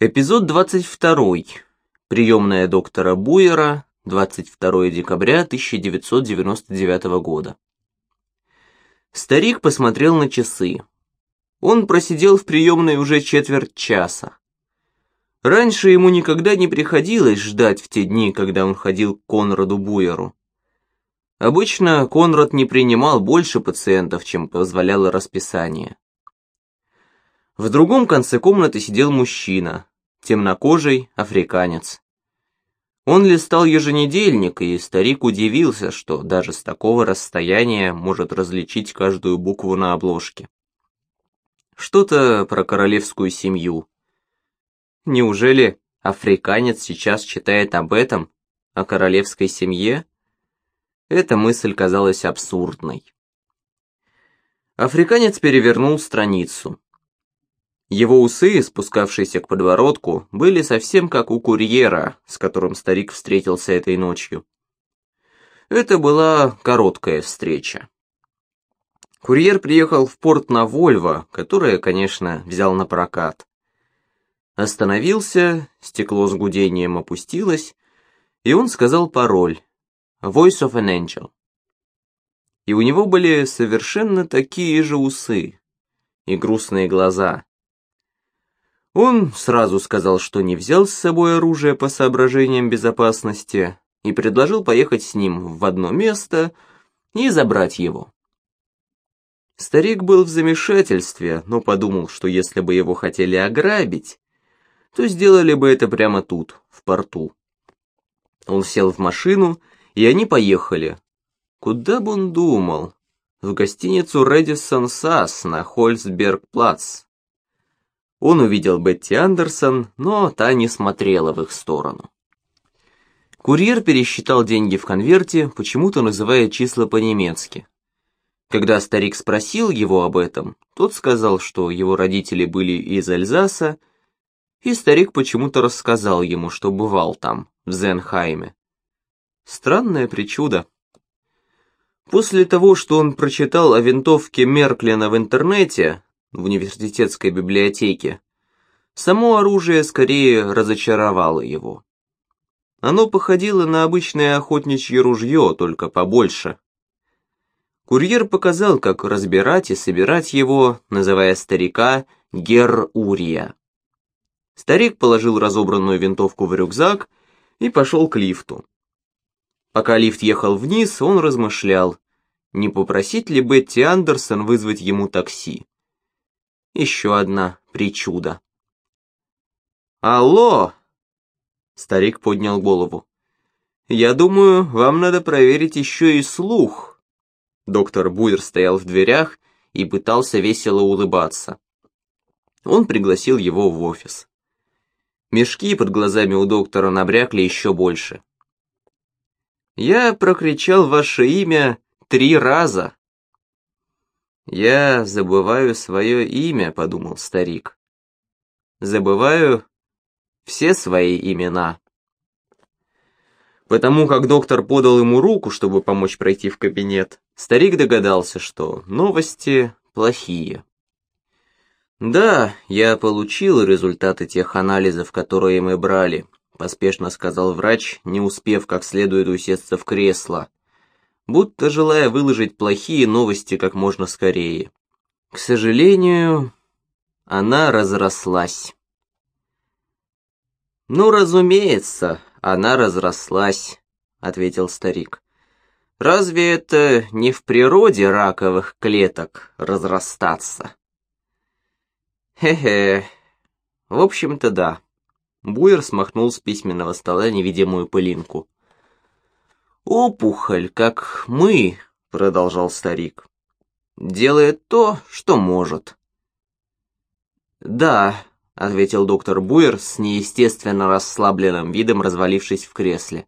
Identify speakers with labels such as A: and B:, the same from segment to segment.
A: Эпизод 22. Приемная доктора Буера, 22 декабря 1999 года. Старик посмотрел на часы. Он просидел в приемной уже четверть часа. Раньше ему никогда не приходилось ждать в те дни, когда он ходил к Конраду Буеру. Обычно Конрад не принимал больше пациентов, чем позволяло расписание. В другом конце комнаты сидел мужчина, темнокожий африканец. Он листал еженедельник, и старик удивился, что даже с такого расстояния может различить каждую букву на обложке. Что-то про королевскую семью. Неужели африканец сейчас читает об этом, о королевской семье? Эта мысль казалась абсурдной. Африканец перевернул страницу. Его усы, спускавшиеся к подбородку, были совсем как у курьера, с которым старик встретился этой ночью. Это была короткая встреча. Курьер приехал в порт на Вольво, которое, конечно, взял на прокат. Остановился, стекло с гудением опустилось, и он сказал пароль «Voice of an Angel». И у него были совершенно такие же усы и грустные глаза, он сразу сказал, что не взял с собой оружие по соображениям безопасности и предложил поехать с ним в одно место и забрать его. Старик был в замешательстве, но подумал, что если бы его хотели ограбить, то сделали бы это прямо тут, в порту. Он сел в машину, и они поехали. Куда бы он думал? В гостиницу «Редисон Сас» на Хольцберг-Плац. Он увидел Бетти Андерсон, но та не смотрела в их сторону. Курьер пересчитал деньги в конверте, почему-то называя числа по-немецки. Когда старик спросил его об этом, тот сказал, что его родители были из Альзаса, и старик почему-то рассказал ему, что бывал там, в Зенхайме. Странное причуда. После того, что он прочитал о винтовке Мерклина в интернете, в университетской библиотеке, само оружие скорее разочаровало его. Оно походило на обычное охотничье ружье, только побольше. Курьер показал, как разбирать и собирать его, называя старика Гер Урия. Старик положил разобранную винтовку в рюкзак и пошел к лифту. Пока лифт ехал вниз, он размышлял, не попросить ли Бетти Андерсон вызвать ему такси. Еще одна причуда. «Алло!» Старик поднял голову. «Я думаю, вам надо проверить еще и слух». Доктор Буйер стоял в дверях и пытался весело улыбаться. Он пригласил его в офис. Мешки под глазами у доктора набрякли еще больше. «Я прокричал ваше имя три раза», «Я забываю свое имя», — подумал старик. «Забываю все свои имена». Потому как доктор подал ему руку, чтобы помочь пройти в кабинет, старик догадался, что новости плохие. «Да, я получил результаты тех анализов, которые мы брали», — поспешно сказал врач, не успев как следует усесться в кресло будто желая выложить плохие новости как можно скорее. К сожалению, она разрослась. «Ну, разумеется, она разрослась», — ответил старик. «Разве это не в природе раковых клеток разрастаться?» «Хе-хе, в общем-то да». Буер смахнул с письменного стола невидимую пылинку. «Опухоль, как мы», — продолжал старик, — «делает то, что может». «Да», — ответил доктор Буер с неестественно расслабленным видом, развалившись в кресле.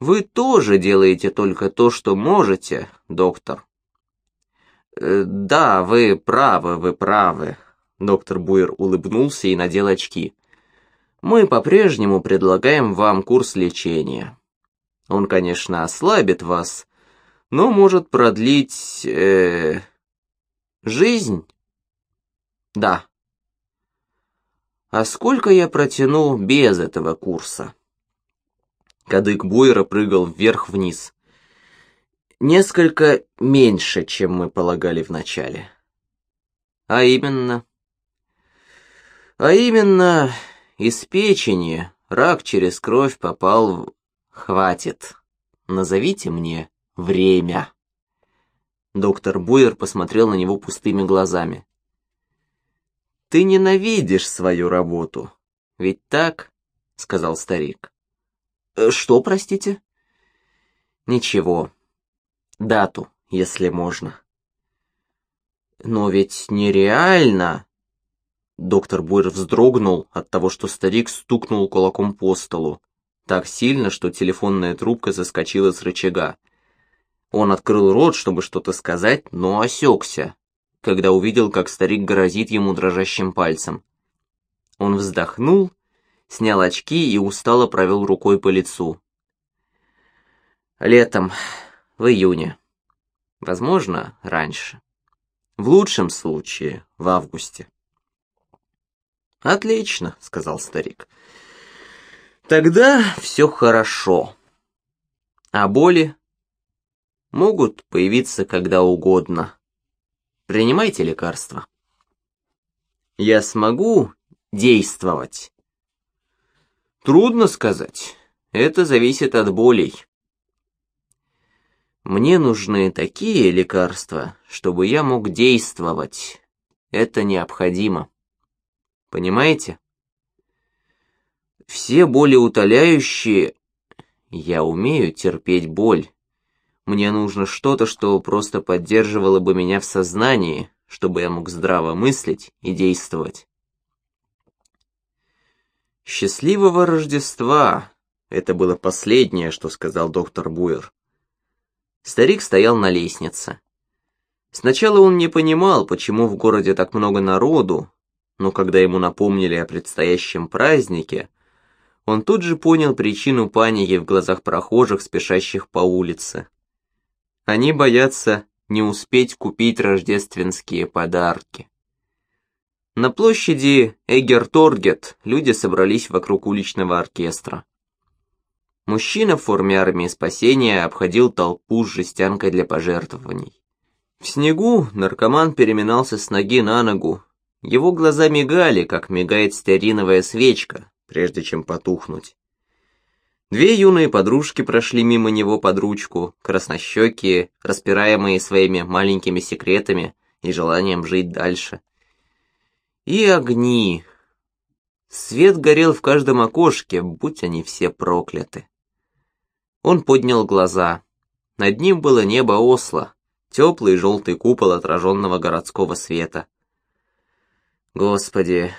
A: «Вы тоже делаете только то, что можете, доктор». «Э, «Да, вы правы, вы правы», — доктор Буер улыбнулся и надел очки. «Мы по-прежнему предлагаем вам курс лечения». Он, конечно, ослабит вас, но может продлить... Э, жизнь? Да. А сколько я протяну без этого курса? Кадык Буйра прыгал вверх-вниз. Несколько меньше, чем мы полагали вначале. А именно... А именно, из печени рак через кровь попал в... Хватит. Назовите мне время. Доктор Буйер посмотрел на него пустыми глазами. «Ты ненавидишь свою работу, ведь так?» — сказал старик. «Э, «Что, простите?» «Ничего. Дату, если можно». «Но ведь нереально!» Доктор Буйер вздрогнул от того, что старик стукнул кулаком по столу, так сильно, что телефонная трубка заскочила с рычага. Он открыл рот, чтобы что-то сказать, но осекся, когда увидел, как старик грозит ему дрожащим пальцем. Он вздохнул, снял очки и устало провел рукой по лицу. Летом, в июне. Возможно, раньше. В лучшем случае, в августе. «Отлично», — сказал старик. «Тогда все хорошо. А боли могут появиться когда угодно. Принимайте лекарства. Я смогу действовать? Трудно сказать. Это зависит от болей. Мне нужны такие лекарства, чтобы я мог действовать. Это необходимо. Понимаете? Все боли утоляющие... Я умею терпеть боль. Мне нужно что-то, что просто поддерживало бы меня в сознании, чтобы я мог здраво мыслить и действовать. «Счастливого Рождества!» — это было последнее, что сказал доктор Буэр. Старик стоял на лестнице. Сначала он не понимал, почему в городе так много народу, но когда ему напомнили о предстоящем празднике, он тут же понял причину паники в глазах прохожих, спешащих по улице. Они боятся не успеть купить рождественские подарки. На площади Эгерторгет люди собрались вокруг уличного оркестра. Мужчина в форме армии спасения обходил толпу с жестянкой для пожертвований. В снегу наркоман переминался с ноги на ногу. Его глаза мигали, как мигает стериновая свечка, прежде чем потухнуть. Две юные подружки прошли мимо него под ручку, краснощекие, распираемые своими маленькими секретами и желанием жить дальше. И огни. Свет горел в каждом окошке, будь они все прокляты. Он поднял глаза. Над ним было небо Осло, теплый желтый купол отраженного городского света. Господи,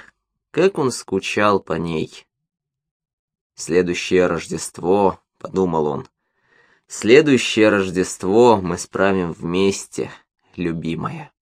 A: как он скучал по ней. «Следующее Рождество», — подумал он, — «следующее Рождество мы справим вместе, любимая».